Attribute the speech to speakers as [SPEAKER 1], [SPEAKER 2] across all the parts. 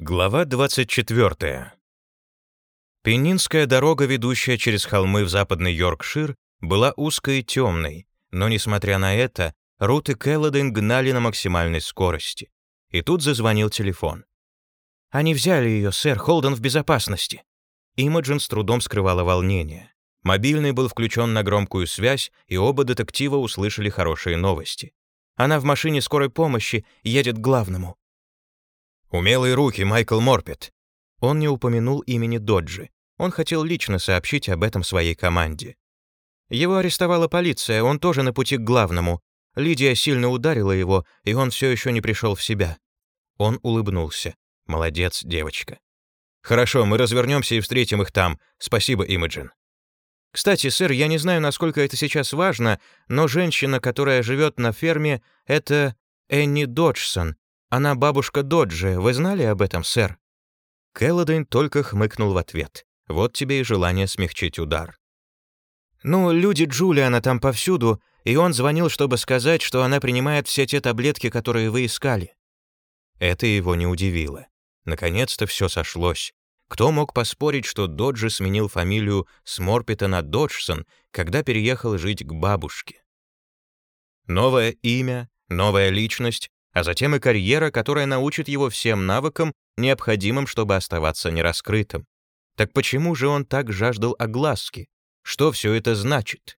[SPEAKER 1] Глава 24. Пенинская дорога, ведущая через холмы в западный Йоркшир, была узкой и темной, но, несмотря на это, Рут и Келлоден гнали на максимальной скорости. И тут зазвонил телефон. «Они взяли ее, сэр, Холден в безопасности». Имаджин с трудом скрывала волнение. Мобильный был включен на громкую связь, и оба детектива услышали хорошие новости. Она в машине скорой помощи едет к главному. Умелые руки, Майкл Морпет. Он не упомянул имени Доджи. Он хотел лично сообщить об этом своей команде. Его арестовала полиция, он тоже на пути к главному. Лидия сильно ударила его, и он все еще не пришел в себя. Он улыбнулся. Молодец, девочка. Хорошо, мы развернемся и встретим их там. Спасибо, Имиджин. Кстати, сэр, я не знаю, насколько это сейчас важно, но женщина, которая живет на ферме, это Энни Доджсон, она бабушка Доджи, вы знали об этом, сэр?» Келлодейн только хмыкнул в ответ. Вот тебе и желание смягчить удар. «Ну, люди Джулиана там повсюду, и он звонил, чтобы сказать, что она принимает все те таблетки, которые вы искали». Это его не удивило. Наконец-то все сошлось. Кто мог поспорить, что Доджи сменил фамилию с на Доджсон, когда переехал жить к бабушке? Новое имя, новая личность, а затем и карьера, которая научит его всем навыкам, необходимым, чтобы оставаться нераскрытым. Так почему же он так жаждал огласки? Что все это значит?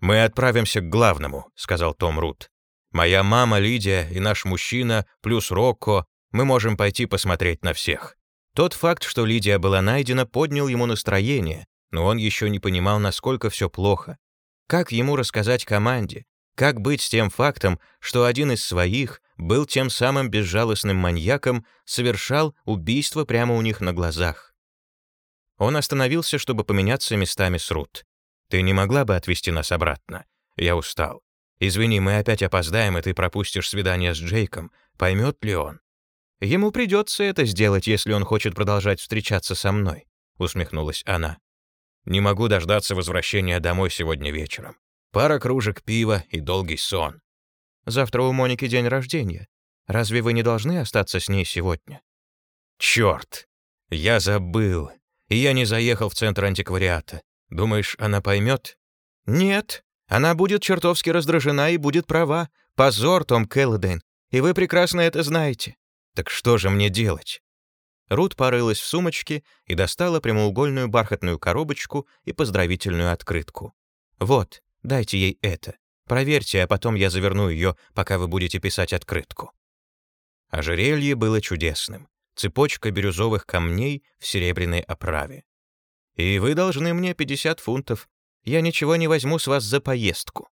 [SPEAKER 1] «Мы отправимся к главному», — сказал Том Рут. «Моя мама Лидия и наш мужчина, плюс Рокко, мы можем пойти посмотреть на всех». Тот факт, что Лидия была найдена, поднял ему настроение, но он еще не понимал, насколько все плохо. Как ему рассказать команде? Как быть с тем фактом, что один из своих был тем самым безжалостным маньяком, совершал убийство прямо у них на глазах? Он остановился, чтобы поменяться местами с Рут. «Ты не могла бы отвезти нас обратно? Я устал. Извини, мы опять опоздаем, и ты пропустишь свидание с Джейком. Поймет ли он?» «Ему придется это сделать, если он хочет продолжать встречаться со мной», — усмехнулась она. «Не могу дождаться возвращения домой сегодня вечером. Пара кружек пива и долгий сон. Завтра у Моники день рождения. Разве вы не должны остаться с ней сегодня? Черт! Я забыл. И я не заехал в центр антиквариата. Думаешь, она поймет? Нет. Она будет чертовски раздражена и будет права. Позор, Том Келлодейн. И вы прекрасно это знаете. Так что же мне делать? Рут порылась в сумочке и достала прямоугольную бархатную коробочку и поздравительную открытку. Вот, Дайте ей это. Проверьте, а потом я заверну ее, пока вы будете писать открытку». Ожерелье было чудесным. Цепочка бирюзовых камней в серебряной оправе. «И вы должны мне 50 фунтов. Я ничего не возьму с вас за поездку».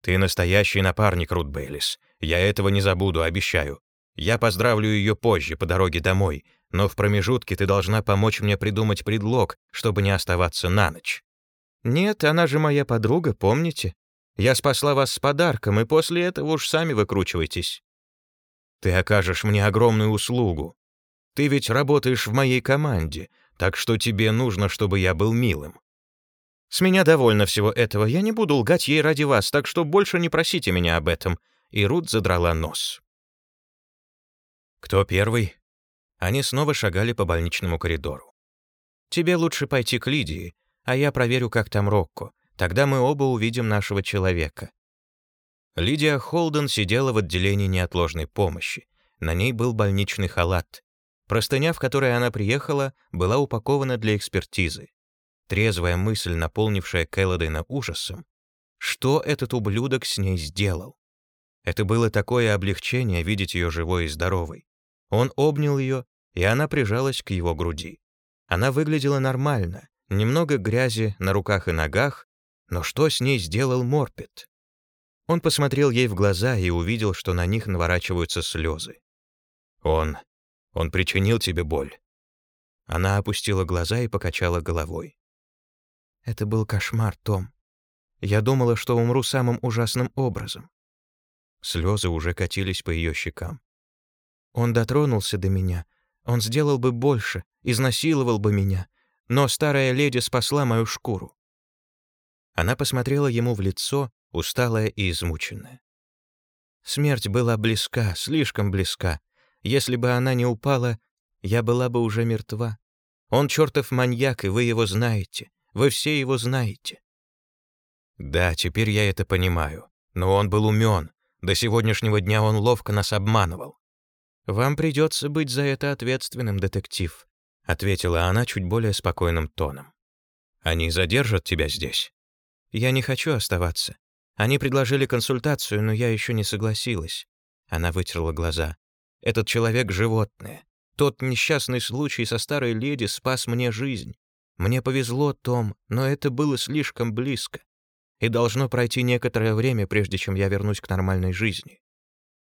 [SPEAKER 1] «Ты настоящий напарник, Рут Бейлис. Я этого не забуду, обещаю. Я поздравлю ее позже, по дороге домой, но в промежутке ты должна помочь мне придумать предлог, чтобы не оставаться на ночь». «Нет, она же моя подруга, помните? Я спасла вас с подарком, и после этого уж сами выкручивайтесь». «Ты окажешь мне огромную услугу. Ты ведь работаешь в моей команде, так что тебе нужно, чтобы я был милым». «С меня довольно всего этого. Я не буду лгать ей ради вас, так что больше не просите меня об этом». И Рут задрала нос. «Кто первый?» Они снова шагали по больничному коридору. «Тебе лучше пойти к Лидии а я проверю, как там Рокко. Тогда мы оба увидим нашего человека». Лидия Холден сидела в отделении неотложной помощи. На ней был больничный халат. Простыня, в которой она приехала, была упакована для экспертизы. Трезвая мысль, наполнившая Кэлладейна ужасом. Что этот ублюдок с ней сделал? Это было такое облегчение видеть ее живой и здоровой. Он обнял ее, и она прижалась к его груди. Она выглядела нормально, Немного грязи на руках и ногах, но что с ней сделал Морпет? Он посмотрел ей в глаза и увидел, что на них наворачиваются слезы. «Он... он причинил тебе боль?» Она опустила глаза и покачала головой. «Это был кошмар, Том. Я думала, что умру самым ужасным образом». Слезы уже катились по ее щекам. «Он дотронулся до меня. Он сделал бы больше, изнасиловал бы меня, но старая леди спасла мою шкуру. Она посмотрела ему в лицо, усталая и измученная. Смерть была близка, слишком близка, Если бы она не упала, я была бы уже мертва. Он чертов маньяк, и вы его знаете. Вы все его знаете. Да, теперь я это понимаю. Но он был умен. До сегодняшнего дня он ловко нас обманывал. Вам придется быть за это ответственным, детектив, ответила она чуть более спокойным тоном. Они задержат тебя здесь. Я не хочу оставаться. Они предложили консультацию, но я еще не согласилась. Она вытерла глаза. Этот человек — животное. Тот несчастный случай со старой леди спас мне жизнь. Мне повезло, Том, но это было слишком близко. И должно пройти некоторое время, прежде чем я вернусь к нормальной жизни.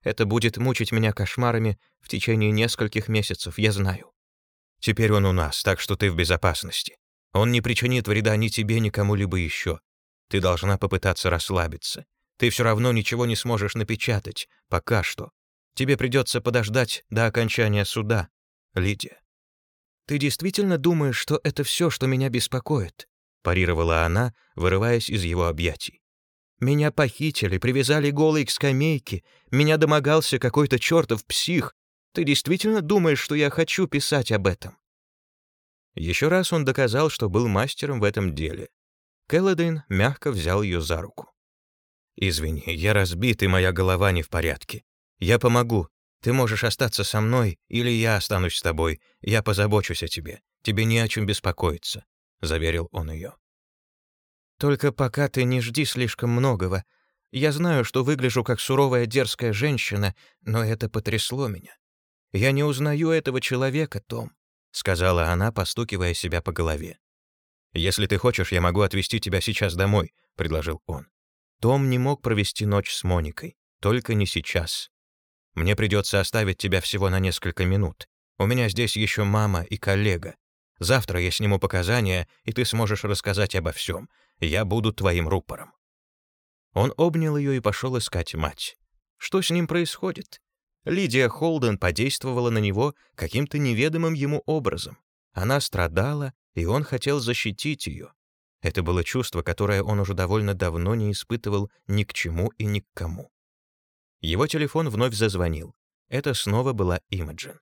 [SPEAKER 1] Это будет мучить меня кошмарами в течение нескольких месяцев, я знаю. Теперь он у нас, так что ты в безопасности. Он не причинит вреда ни тебе, ни кому-либо еще. Ты должна попытаться расслабиться. Ты все равно ничего не сможешь напечатать, пока что. Тебе придется подождать до окончания суда, Лидия. Ты действительно думаешь, что это все, что меня беспокоит? парировала она, вырываясь из его объятий. Меня похитили, привязали голой к скамейке, меня домогался какой-то чертов псих. Ты действительно думаешь, что я хочу писать об этом? Еще раз он доказал, что был мастером в этом деле. Келлодейн мягко взял ее за руку. «Извини, я разбит, и моя голова не в порядке. Я помогу. Ты можешь остаться со мной, или я останусь с тобой. Я позабочусь о тебе. Тебе не о чем беспокоиться», — заверил он ее. «Только пока ты не жди слишком многого. Я знаю, что выгляжу как суровая дерзкая женщина, но это потрясло меня. Я не узнаю этого человека, Том», — сказала она, постукивая себя по голове. «Если ты хочешь, я могу отвезти тебя сейчас домой», — предложил он. Том не мог провести ночь с Моникой, только не сейчас. Мне придется оставить тебя всего на несколько минут. У меня здесь еще мама и коллега. Завтра я сниму показания, и ты сможешь рассказать обо всем. Я буду твоим рупором». Он обнял ее и пошел искать мать. Что с ним происходит? Лидия Холден подействовала на него каким-то неведомым ему образом. Она страдала, и он хотел защитить ее. Это было чувство, которое он уже довольно давно не испытывал ни к чему и ни к кому. Его телефон вновь зазвонил. Это снова была Имаджин.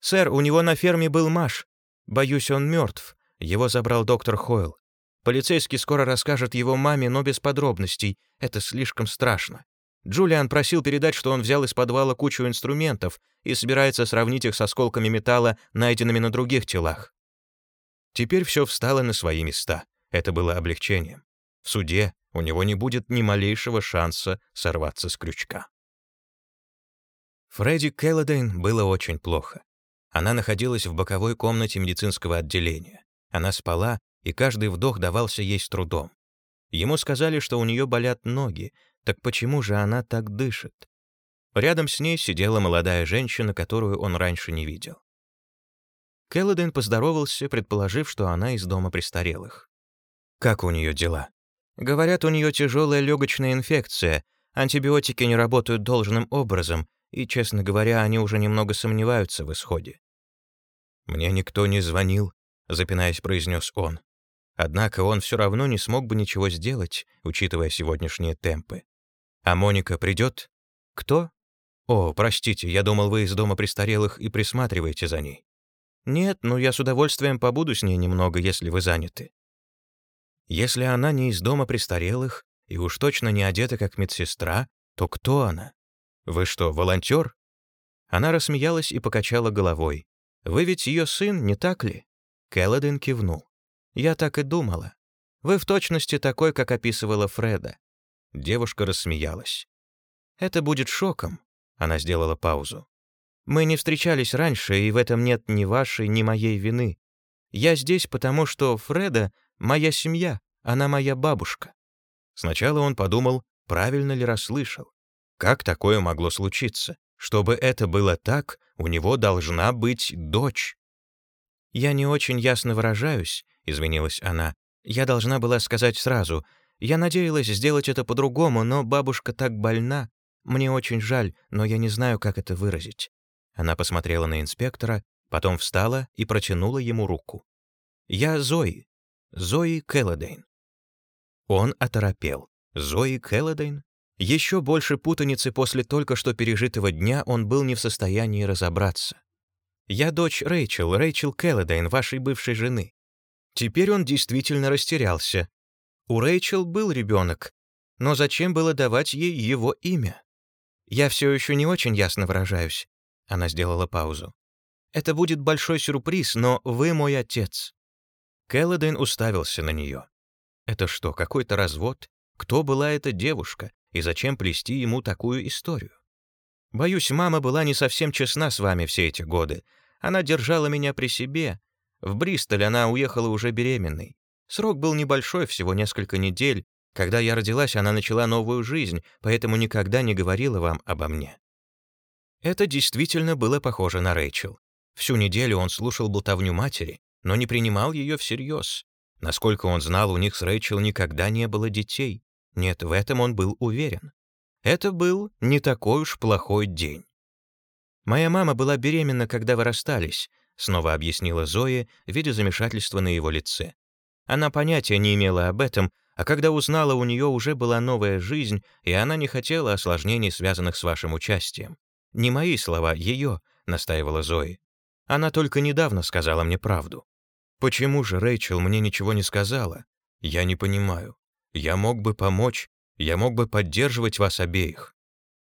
[SPEAKER 1] «Сэр, у него на ферме был Маш. Боюсь, он мертв. Его забрал доктор Хойл. Полицейский скоро расскажет его маме, но без подробностей. Это слишком страшно. Джулиан просил передать, что он взял из подвала кучу инструментов и собирается сравнить их с осколками металла, найденными на других телах. Теперь все встало на свои места. Это было облегчением. В суде у него не будет ни малейшего шанса сорваться с крючка. Фредди Келлодейн было очень плохо. Она находилась в боковой комнате медицинского отделения. Она спала, и каждый вдох давался ей с трудом. Ему сказали, что у нее болят ноги, так почему же она так дышит? Рядом с ней сидела молодая женщина, которую он раньше не видел. Келлоден поздоровался, предположив, что она из дома престарелых. «Как у нее дела?» Говорят, у нее тяжелая легочная инфекция, антибиотики не работают должным образом, и, честно говоря, они уже немного сомневаются в исходе. «Мне никто не звонил», — запинаясь, произнес он. Однако он все равно не смог бы ничего сделать, учитывая сегодняшние темпы. «А Моника придет?» «Кто?» «О, простите, я думал, вы из дома престарелых и присматриваете за ней». «Нет, но я с удовольствием побуду с ней немного, если вы заняты». Если она не из дома престарелых и уж точно не одета как медсестра, то кто она? Вы что, волонтер? Она рассмеялась и покачала головой. Вы ведь ее сын, не так ли? Келлоден кивнул. Я так и думала. Вы в точности такой, как описывала Фреда. Девушка рассмеялась. Это будет шоком. Она сделала паузу. Мы не встречались раньше, и в этом нет ни вашей, ни моей вины. Я здесь, потому что Фреда Моя семья, она моя бабушка. Сначала он подумал, правильно ли расслышал. Как такое могло случиться? Чтобы это было так, у него должна быть дочь. «Я не очень ясно выражаюсь», — извинилась она. «Я должна была сказать сразу. Я надеялась сделать это по-другому, но бабушка так больна. Мне очень жаль, но я не знаю, как это выразить». Она посмотрела на инспектора, потом встала и протянула ему руку. «Я Зои. Зои Келлодейн. Он оторопел. Зои Келлодейн? Еще больше путаницы после только что пережитого дня он был не в состоянии разобраться. «Я дочь Рэйчел, Рэйчел Келлодейн, вашей бывшей жены». Теперь он действительно растерялся. У Рэйчел был ребенок, но зачем было давать ей его имя? «Я все еще не очень ясно выражаюсь», — она сделала паузу. «Это будет большой сюрприз, но вы мой отец». Келлодейн уставился на нее. «Это что, какой-то развод? Кто была эта девушка? И зачем плести ему такую историю? Боюсь, мама была не совсем честна с вами все эти годы. Она держала меня при себе. В Бристоль она уехала уже беременной. Срок был небольшой, всего несколько недель. Когда я родилась, она начала новую жизнь, поэтому никогда не говорила вам обо мне. Это действительно было похоже на Рэйчел. Всю неделю он слушал болтовню матери, но не принимал ее всерьез. Насколько он знал, у них с Рэйчел никогда не было детей. Нет, в этом он был уверен. Это был не такой уж плохой день. «Моя мама была беременна, когда вы расстались», — снова объяснила Зоя, видя замешательство на его лице. Она понятия не имела об этом, а когда узнала, у нее уже была новая жизнь, и она не хотела осложнений, связанных с вашим участием. «Не мои слова, ее», — настаивала Зои. «Она только недавно сказала мне правду». «Почему же Рэйчел мне ничего не сказала? Я не понимаю. Я мог бы помочь, я мог бы поддерживать вас обеих.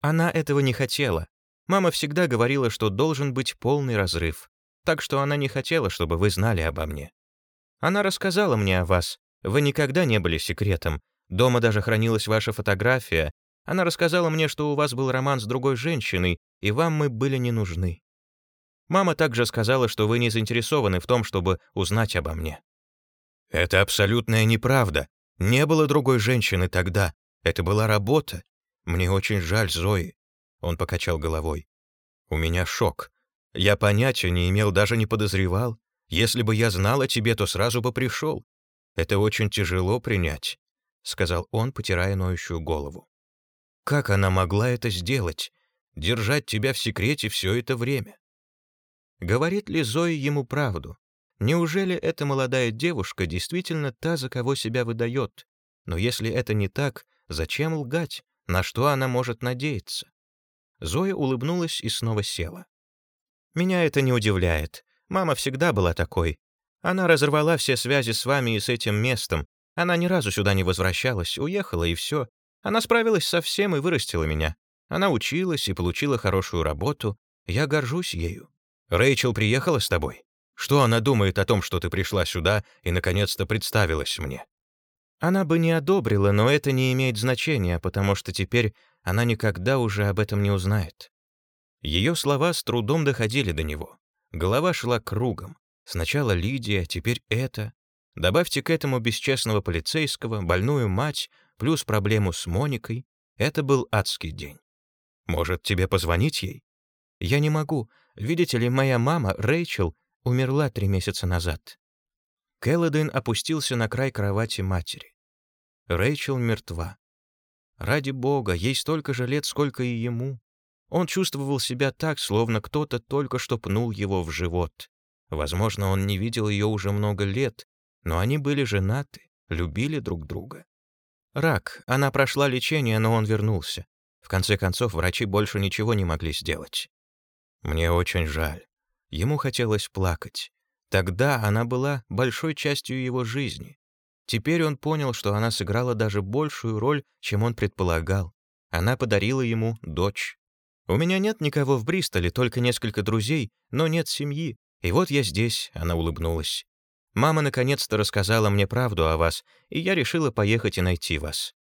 [SPEAKER 1] Она этого не хотела. Мама всегда говорила, что должен быть полный разрыв. Так что она не хотела, чтобы вы знали обо мне. Она рассказала мне о вас. Вы никогда не были секретом. Дома даже хранилась ваша фотография. Она рассказала мне, что у вас был роман с другой женщиной, и вам мы были не нужны. Мама также сказала, что вы не заинтересованы в том, чтобы узнать обо мне. Это абсолютная неправда. Не было другой женщины тогда. Это была работа. Мне очень жаль Зои. Он покачал головой. У меня шок. Я понятия не имел, даже не подозревал. Если бы я знал о тебе, то сразу бы пришел. Это очень тяжело принять, сказал он, потирая ноющую голову. Как она могла это сделать? Держать тебя в секрете все это время? Говорит ли Зои ему правду? Неужели эта молодая девушка действительно та, за кого себя выдает? Но если это не так, зачем лгать? На что она может надеяться? Зоя улыбнулась и снова села. «Меня это не удивляет. Мама всегда была такой. Она разорвала все связи с вами и с этим местом. Она ни разу сюда не возвращалась, уехала и все. Она справилась со всем и вырастила меня. Она училась и получила хорошую работу. Я горжусь ею. Рэйчел приехала с тобой?» Что она думает о том, что ты пришла сюда и наконец-то представилась мне? Она бы не одобрила, но это не имеет значения, потому что теперь она никогда уже об этом не узнает. Ее слова с трудом доходили до него. Голова шла кругом. Сначала Лидия, теперь это. Добавьте к этому бесчестного полицейского, больную мать, плюс проблему с Моникой. Это был адский день. Может, тебе позвонить ей? Я не могу. Видите ли, моя мама, Рэйчел, умерла три месяца назад. Келлоден опустился на край кровати матери. Рэйчел мертва. Ради бога, ей столько же лет, сколько и ему. Он чувствовал себя так, словно кто-то только что пнул его в живот. Возможно, он не видел ее уже много лет, но они были женаты, любили друг друга. Рак, она прошла лечение, но он вернулся. В конце концов, врачи больше ничего не могли сделать. Мне очень жаль. Ему хотелось плакать. Тогда она была большой частью его жизни. Теперь он понял, что она сыграла даже большую роль, чем он предполагал. Она подарила ему дочь. «У меня нет никого в Бристоле, только несколько друзей, но нет семьи. И вот я здесь», — она улыбнулась. «Мама наконец-то рассказала мне правду о вас, и я решила поехать и найти вас.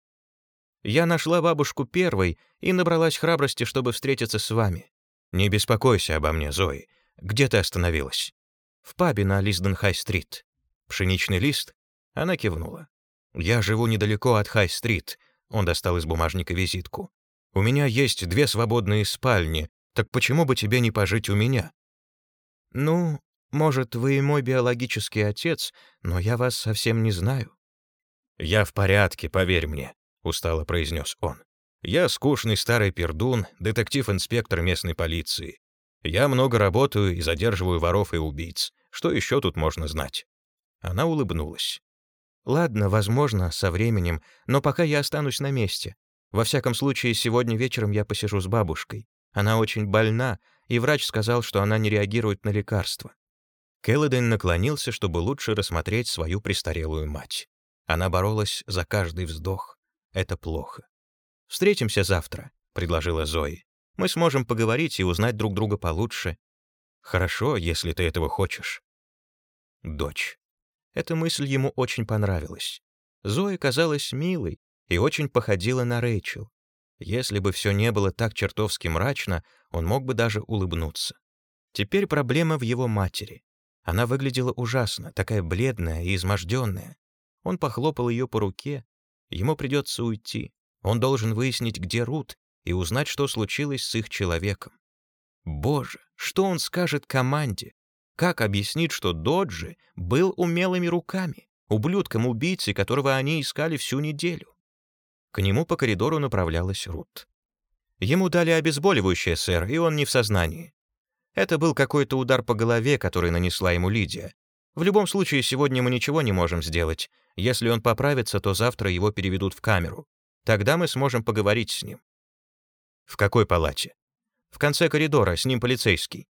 [SPEAKER 1] Я нашла бабушку первой и набралась храбрости, чтобы встретиться с вами. Не беспокойся обо мне, Зои. Где ты остановилась? В пабе на Лисден-Хай-стрит. Пшеничный лист? Она кивнула. Я живу недалеко от Хай-стрит. Он достал из бумажника визитку. У меня есть две свободные спальни, так почему бы тебе не пожить у меня? Ну, может, вы и мой биологический отец, но я вас совсем не знаю. Я в порядке, поверь мне, устало произнес он. Я скучный старый пердун, детектив-инспектор местной полиции. Я много работаю и задерживаю воров и убийц. Что еще тут можно знать?» Она улыбнулась. «Ладно, возможно, со временем, но пока я останусь на месте. Во всяком случае, сегодня вечером я посижу с бабушкой. Она очень больна, и врач сказал, что она не реагирует на лекарства. Келлоден наклонился, чтобы лучше рассмотреть свою престарелую мать. Она боролась за каждый вздох. Это плохо. «Встретимся завтра», — предложила Зои. «Мы сможем поговорить и узнать друг друга получше». «Хорошо, если ты этого хочешь». Дочь. Эта мысль ему очень понравилась. Зоя казалась милой и очень походила на Рэйчел. Если бы все не было так чертовски мрачно, он мог бы даже улыбнуться. Теперь проблема в его матери. Она выглядела ужасно, такая бледная и изможденная. Он похлопал ее по руке. Ему придется уйти. Он должен выяснить, где Рут, и узнать, что случилось с их человеком. Боже, что он скажет команде? Как объяснить, что Доджи был умелыми руками, ублюдком-убийцей, которого они искали всю неделю? К нему по коридору направлялась Рут. Ему дали обезболивающее, сэр, и он не в сознании. Это был какой-то удар по голове, который нанесла ему Лидия. В любом случае, сегодня мы ничего не можем сделать. Если он поправится, то завтра его переведут в камеру. Тогда мы сможем поговорить с ним. В какой палате? В конце коридора, с ним полицейский.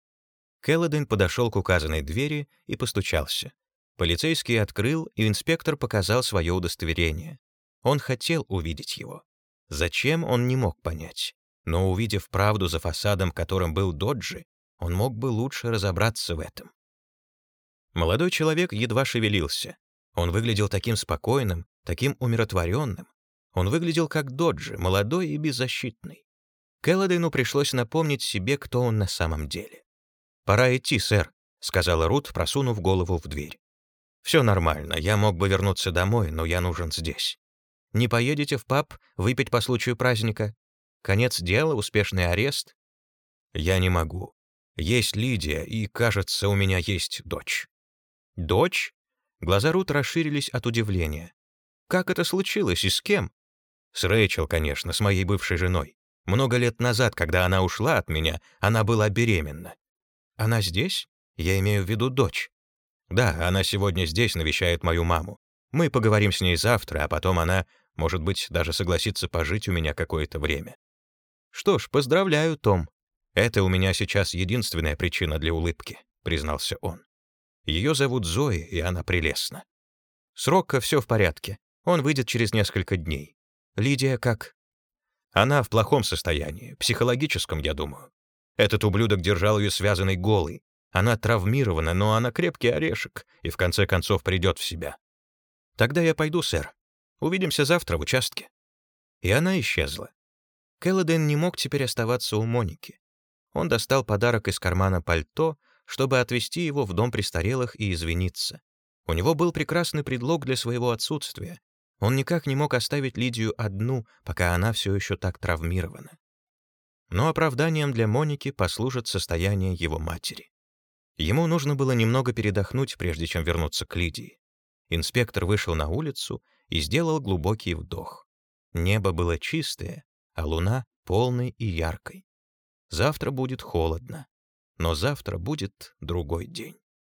[SPEAKER 1] Келлоден подошел к указанной двери и постучался. Полицейский открыл, и инспектор показал свое удостоверение. Он хотел увидеть его. Зачем, он не мог понять. Но увидев правду за фасадом, которым был Доджи, он мог бы лучше разобраться в этом. Молодой человек едва шевелился. Он выглядел таким спокойным, таким умиротворенным. Он выглядел как Доджи, молодой и беззащитный. Келлодейну пришлось напомнить себе, кто он на самом деле. «Пора идти, сэр», — сказала Рут, просунув голову в дверь. «Все нормально, я мог бы вернуться домой, но я нужен здесь. Не поедете в паб выпить по случаю праздника? Конец дела, успешный арест? Я не могу. Есть Лидия, и, кажется, у меня есть дочь. Дочь? Глаза Рут расширились от удивления. Как это случилось и с кем? С Рэйчел, конечно, с моей бывшей женой. Много лет назад, когда она ушла от меня, она была беременна. Она здесь? Я имею в виду дочь. Да, она сегодня здесь навещает мою маму. Мы поговорим с ней завтра, а потом она, может быть, даже согласится пожить у меня какое-то время. Что ж, поздравляю, Том. Это у меня сейчас единственная причина для улыбки, признался он. Ее зовут Зои, и она прелестна. С все в порядке. Он выйдет через несколько дней. Лидия как? Она в плохом состоянии, психологическом, я думаю. Этот ублюдок держал ее связанной голой. Она травмирована, но она крепкий орешек и в конце концов придет в себя. «Тогда я пойду, сэр. Увидимся завтра в участке». И она исчезла. Келлоден не мог теперь оставаться у Моники. Он достал подарок из кармана пальто, чтобы отвезти его в дом престарелых и извиниться. У него был прекрасный предлог для своего отсутствия. Он никак не мог оставить Лидию одну, пока она все еще так травмирована. Но оправданием для Моники послужит состояние его матери. Ему нужно было немного передохнуть, прежде чем вернуться к Лидии. Инспектор вышел на улицу и сделал глубокий вдох. Небо было чистое, а луна — полной и яркой. Завтра будет холодно, но завтра будет другой день.